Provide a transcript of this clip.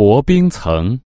薄冰层。